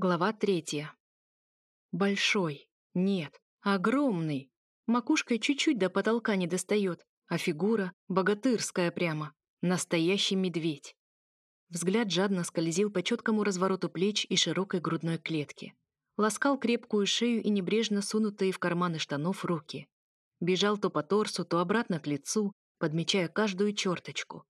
Глава третья. Большой. Нет. Огромный. Макушкой чуть-чуть до потолка не достает, а фигура богатырская прямо. Настоящий медведь. Взгляд жадно скользил по четкому развороту плеч и широкой грудной клетки. Ласкал крепкую шею и небрежно сунутые в карманы штанов руки. Бежал то по торсу, то обратно к лицу, подмечая каждую черточку.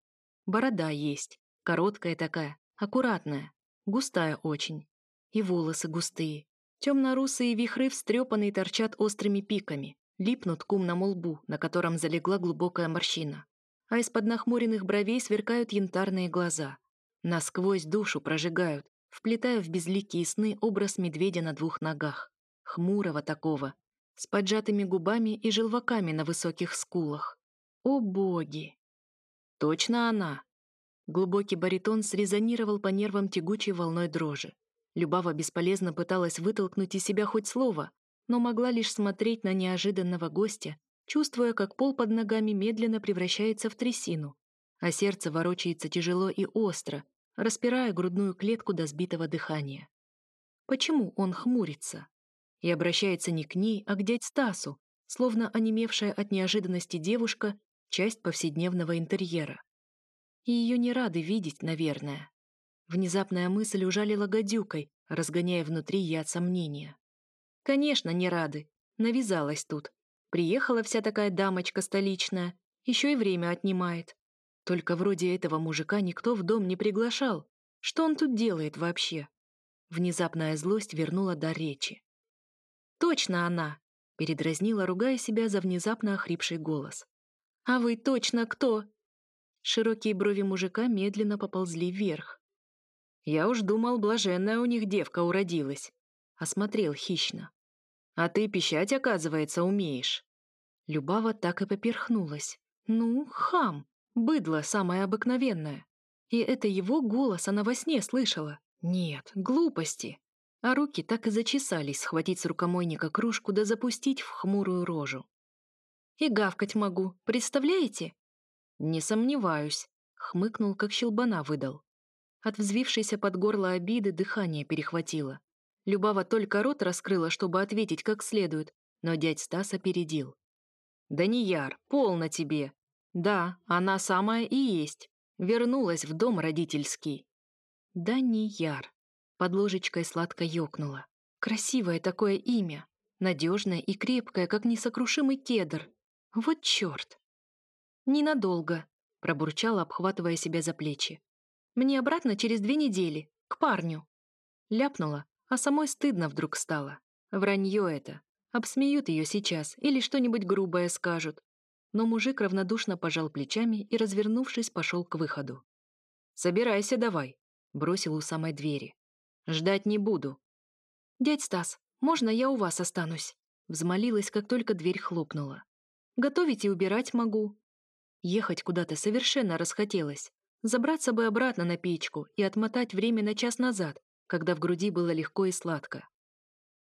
Борода есть, короткая такая, аккуратная, густая очень и волосы густые. Темно-русые вихры встрепанные торчат острыми пиками, липнут к умному лбу, на котором залегла глубокая морщина. А из-под нахмуренных бровей сверкают янтарные глаза. Насквозь душу прожигают, вплетая в безликие сны образ медведя на двух ногах. Хмурого такого, с поджатыми губами и желваками на высоких скулах. О боги! Точно она! Глубокий баритон срезонировал по нервам тягучей волной дрожи. Любава бесполезно пыталась вытолкнуть из себя хоть слово, но могла лишь смотреть на неожиданного гостя, чувствуя, как пол под ногами медленно превращается в трясину, а сердце ворочается тяжело и остро, распирая грудную клетку до сбитого дыхания. Почему он хмурится? И обращается не к ней, а к дядь Стасу, словно онемевшая от неожиданности девушка — часть повседневного интерьера. И ее не рады видеть, наверное. Внезапная мысль ужалила гадюкой, разгоняя внутри яд сомнения. Конечно, не рады. Навязалась тут. Приехала вся такая дамочка столичная, еще и время отнимает. Только вроде этого мужика никто в дом не приглашал. Что он тут делает вообще? Внезапная злость вернула до речи. «Точно она!» — передразнила, ругая себя за внезапно охрипший голос. «А вы точно кто?» Широкие брови мужика медленно поползли вверх. Я уж думал, блаженная у них девка уродилась. Осмотрел хищно. А ты пищать, оказывается, умеешь. Любава так и поперхнулась. Ну, хам, быдло самое обыкновенное. И это его голос она во сне слышала. Нет, глупости. А руки так и зачесались схватить с рукомойника кружку да запустить в хмурую рожу. И гавкать могу, представляете? Не сомневаюсь, хмыкнул, как щелбана выдал. От взвившейся под горло обиды дыхание перехватило. Любава только рот раскрыла, чтобы ответить как следует, но дядь Стас опередил. «Да не яр, полно тебе. Да, она самая и есть. Вернулась в дом родительский». «Да не яр». Под ложечкой сладко ёкнула. Красивое такое имя. Надежное и крепкое, как несокрушимый кедр. Вот чёрт. «Ненадолго», — пробурчала, обхватывая себя за плечи. Мне обратно через две недели, к парню. Ляпнула, а самой стыдно вдруг стало. Вранье это. Обсмеют ее сейчас или что-нибудь грубое скажут. Но мужик равнодушно пожал плечами и, развернувшись, пошел к выходу. «Собирайся давай», — бросил у самой двери. «Ждать не буду». «Дядь Стас, можно я у вас останусь?» Взмолилась, как только дверь хлопнула. «Готовить и убирать могу». Ехать куда-то совершенно расхотелось. Забраться бы обратно на печку и отмотать время на час назад, когда в груди было легко и сладко.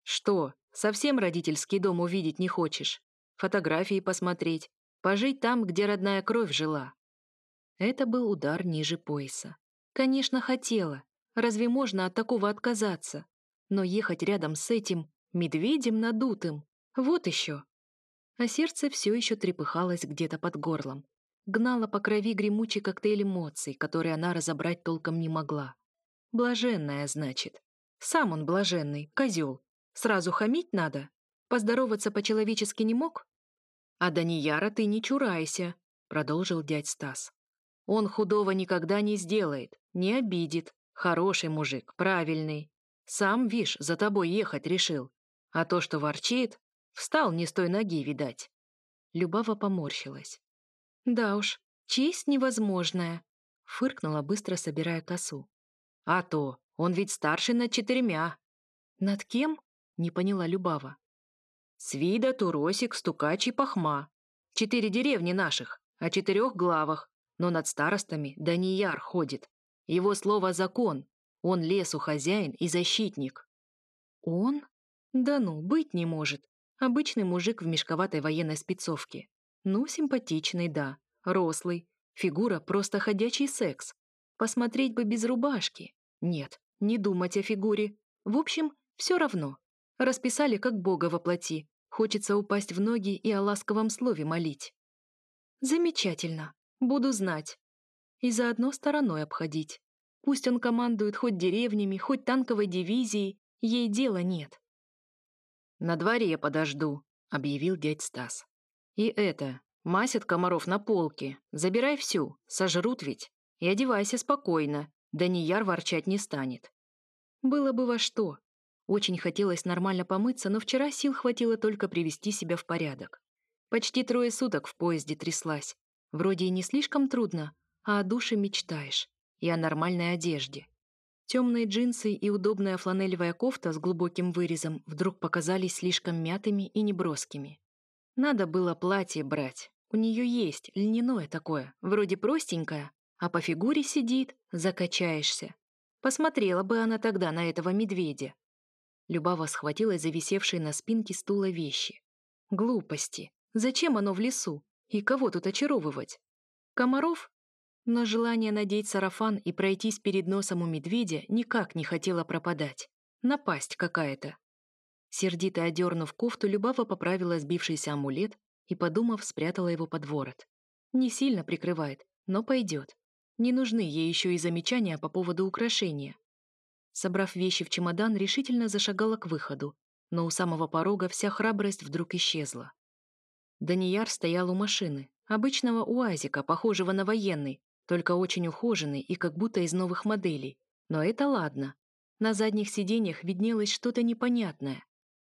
Что, совсем родительский дом увидеть не хочешь? Фотографии посмотреть? Пожить там, где родная кровь жила? Это был удар ниже пояса. Конечно, хотела. Разве можно от такого отказаться? Но ехать рядом с этим медведем надутым, вот еще. А сердце все еще трепыхалось где-то под горлом, гнала по крови гремучий коктейль эмоций, который она разобрать толком не могла. Блаженная, значит. Сам он блаженный, козел. Сразу хамить надо? Поздороваться по-человечески не мог? А Данияра ты не чурайся, продолжил дядь Стас. Он худого никогда не сделает, не обидит. Хороший мужик, правильный. Сам, вишь, за тобой ехать решил. А то, что ворчит, встал не с той ноги, видать. Любава поморщилась. «Да уж, честь невозможная», — фыркнула, быстро собирая косу. «А то, он ведь старше над четырьмя». «Над кем?» — не поняла Любава. «Свида, Туросик, Стукач и Пахма. Четыре деревни наших, о четырех главах, но над старостами Данияр ходит. Его слово закон, он лесу хозяин и защитник». «Он? Да ну, быть не может. Обычный мужик в мешковатой военной спецовке. Ну, симпатичный, да. Рослый. Фигура просто ходячий секс. Посмотреть бы без рубашки. Нет, не думать о фигуре. В общем, все равно. Расписали, как Бога воплоти. Хочется упасть в ноги и о ласковом слове молить. Замечательно. Буду знать. И заодно стороной обходить. Пусть он командует хоть деревнями, хоть танковой дивизией, ей дела нет. «На дворе подожду», — объявил дядь Стас. «И это, мазь от комаров на полке. Забирай всю, сожрут ведь. И одевайся спокойно, да ни яр ворчать не станет». Было бы во что. Очень хотелось нормально помыться, но вчера сил хватило только привести себя в порядок. Почти трое суток в поезде тряслась. Вроде и не слишком трудно, а о душе мечтаешь. И о нормальной одежде. Темные джинсы и удобная фланелевая кофта с глубоким вырезом вдруг показались слишком мятыми и неброскими. Надо было платье брать. У нее есть льняное такое, вроде простенькое, а по фигуре сидит, закачаешься. Посмотрела бы она тогда на этого медведя. Любава схватилась за висевшие на спинке стула вещи. Глупости. Зачем оно в лесу? И кого тут очаровывать? Комаров? Но желание надеть сарафан и пройтись перед носом у медведя никак не хотело пропадать. Напасть какая-то. Сердито одернув кофту, Любава поправила сбившийся амулет и, подумав, спрятала его под ворот. Не сильно прикрывает, но пойдет. Не нужны ей еще и замечания по поводу украшения. Собрав вещи в чемодан, решительно зашагала к выходу, но у самого порога вся храбрость вдруг исчезла. Данияр стоял у машины, обычного уазика, похожего на военный, только очень ухоженный и как будто из новых моделей. Но это ладно. На задних сиденьях виднелось что-то непонятное.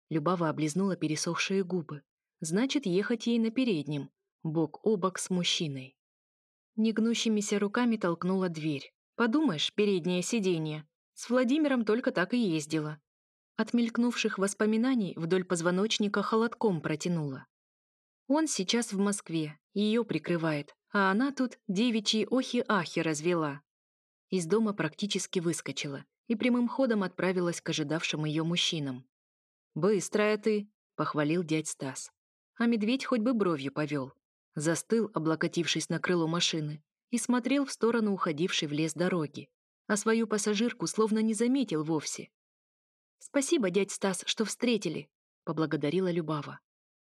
Любава облизнула пересохшие губы. Значит, ехать ей на переднем, бок о бок с мужчиной. Негнущимися руками толкнула дверь. Подумаешь, переднее сиденье. С Владимиром только так и ездила. От мелькнувших воспоминаний вдоль позвоночника холодком протянула. Он сейчас в Москве, ее прикрывает, а она тут девичьи охи-ахи развела. Из дома практически выскочила и прямым ходом отправилась к ожидавшим ее мужчинам. «Быстрая ты!» — похвалил дядь Стас. А медведь хоть бы бровью повел. Застыл, облокотившись на крыло машины, и смотрел в сторону уходившей в лес дороги, а свою пассажирку словно не заметил вовсе. «Спасибо, дядь Стас, что встретили», — поблагодарила Любава.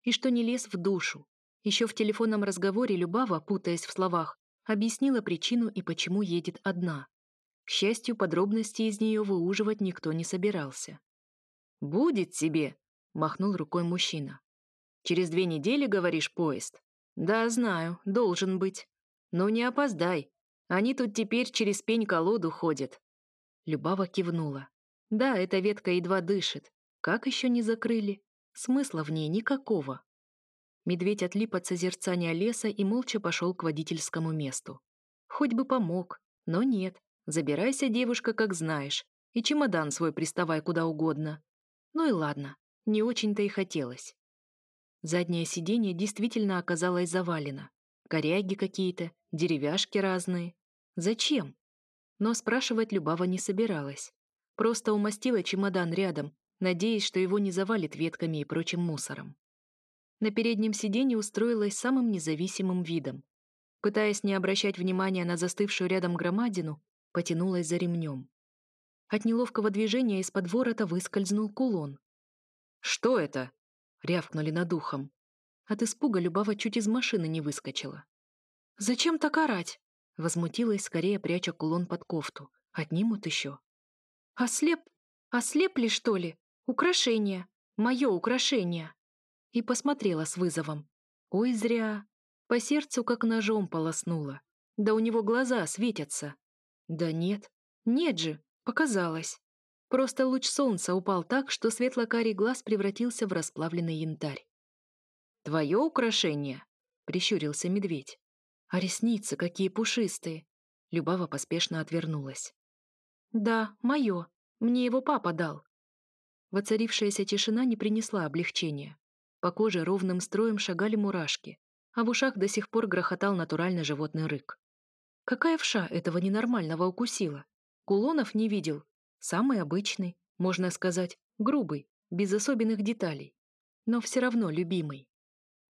«И что не лез в душу, еще в телефонном разговоре Любава, путаясь в словах, объяснила причину и почему едет одна. К счастью, подробности из нее выуживать никто не собирался. «Будет тебе!» — махнул рукой мужчина. «Через две недели, говоришь, поезд?» «Да, знаю, должен быть. Но не опоздай. Они тут теперь через пень-колоду ходят». Любава кивнула. «Да, эта ветка едва дышит. Как еще не закрыли? Смысла в ней никакого». Медведь отлип от созерцания леса и молча пошел к водительскому месту. Хоть бы помог, но нет. Забирайся, девушка, как знаешь, и чемодан свой приставай куда угодно. Ну и ладно, не очень-то и хотелось. Заднее сиденье действительно оказалось завалено. Коряги какие-то, деревяшки разные. Зачем? Но спрашивать Любава не собиралась. Просто умастила чемодан рядом, надеясь, что его не завалит ветками и прочим мусором. На переднем сиденье устроилась самым независимым видом. Пытаясь не обращать внимания на застывшую рядом громадину, потянулась за ремнем. От неловкого движения из-под ворота выскользнул кулон. «Что это?» — рявкнули над ухом. От испуга Любава чуть из машины не выскочила. «Зачем так орать?» — возмутилась, скорее пряча кулон под кофту. «Отнимут еще». «Ослеп? Ослепли, что ли? Украшение. Мое украшение!» и посмотрела с вызовом. Ой, зря. По сердцу как ножом полоснула. Да у него глаза светятся. Да нет, нет же, показалось. Просто луч солнца упал так, что светло-карий глаз превратился в расплавленный янтарь. «Твое украшение?» — прищурился медведь. «А ресницы какие пушистые!» Любава поспешно отвернулась. «Да, мое. Мне его папа дал». Воцарившаяся тишина не принесла облегчения. По коже ровным строем шагали мурашки, а в ушах до сих пор грохотал натуральный животный рык. Какая вша этого ненормального укусила? Кулонов не видел. Самый обычный, можно сказать, грубый, без особенных деталей. Но все равно любимый.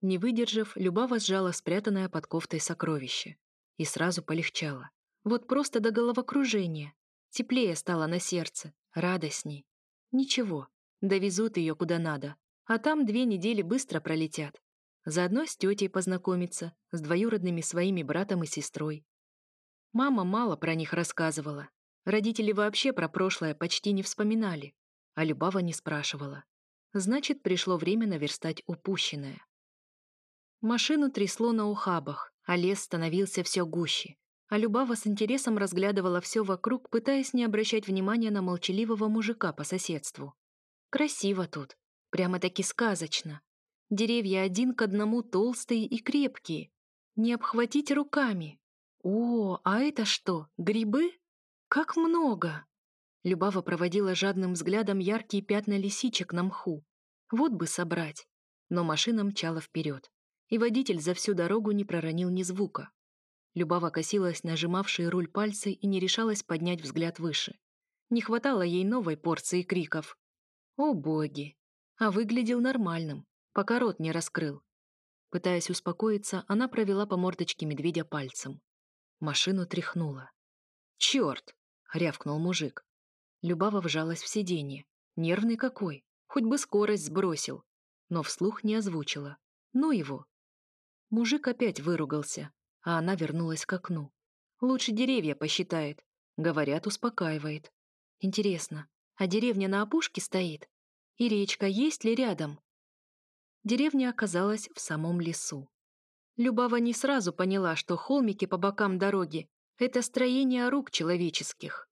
Не выдержав, Любава сжала спрятанное под кофтой сокровище. И сразу полегчало. Вот просто до головокружения. Теплее стало на сердце, радостней. Ничего, довезут ее куда надо, а там две недели быстро пролетят. Заодно с тетей познакомиться, с двоюродными своими братом и сестрой. Мама мало про них рассказывала. Родители вообще про прошлое почти не вспоминали, а Любава не спрашивала. Значит, пришло время наверстать упущенное. Машину трясло на ухабах, а лес становился все гуще. А Любава с интересом разглядывала все вокруг, пытаясь не обращать внимания на молчаливого мужика по соседству. Красиво тут, прямо-таки сказочно. Деревья один к одному толстые и крепкие. Не обхватить руками. О, а это что, грибы? Как много! Любава проводила жадным взглядом яркие пятна лисичек на мху. Вот бы собрать. Но машина мчала вперед и водитель за всю дорогу не проронил ни звука. Любава косилась нажимавшие руль пальцы и не решалась поднять взгляд выше. Не хватало ей новой порции криков. «О боги!» А выглядел нормальным, пока рот не раскрыл. Пытаясь успокоиться, она провела по мордочке медведя пальцем. Машину тряхнула. «Черт!» — рявкнул мужик. Любава вжалась в сиденье. Нервный какой, хоть бы скорость сбросил. Но вслух не озвучила. Ну его, Мужик опять выругался, а она вернулась к окну. Лучше деревья посчитает. Говорят, успокаивает. Интересно, а деревня на опушке стоит? И речка есть ли рядом? Деревня оказалась в самом лесу. Любава не сразу поняла, что холмики по бокам дороги — это строение рук человеческих.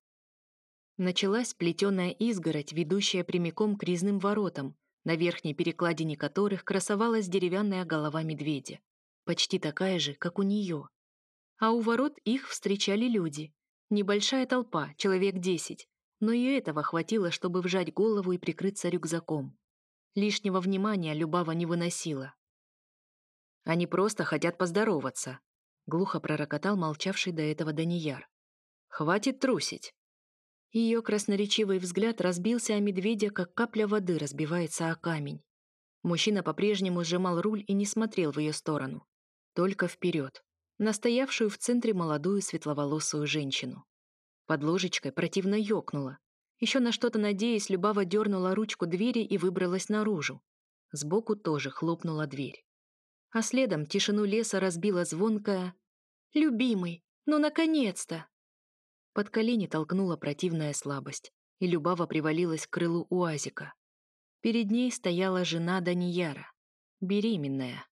Началась плетеная изгородь, ведущая прямиком к резным воротам, на верхней перекладине которых красовалась деревянная голова медведя почти такая же, как у нее. А у ворот их встречали люди. Небольшая толпа, человек десять, но и этого хватило, чтобы вжать голову и прикрыться рюкзаком. Лишнего внимания Любава не выносила. «Они просто хотят поздороваться», — глухо пророкотал молчавший до этого Данияр. «Хватит трусить». Ее красноречивый взгляд разбился о медведя, как капля воды разбивается о камень. Мужчина по-прежнему сжимал руль и не смотрел в ее сторону только вперед, настоявшую в центре молодую светловолосую женщину. Под ложечкой противно ёкнула. Еще на что-то надеясь, Любава дернула ручку двери и выбралась наружу. Сбоку тоже хлопнула дверь. А следом тишину леса разбила звонкая «Любимый, ну наконец-то!» Под колени толкнула противная слабость, и Любава привалилась к крылу уазика. Перед ней стояла жена Данияра, беременная.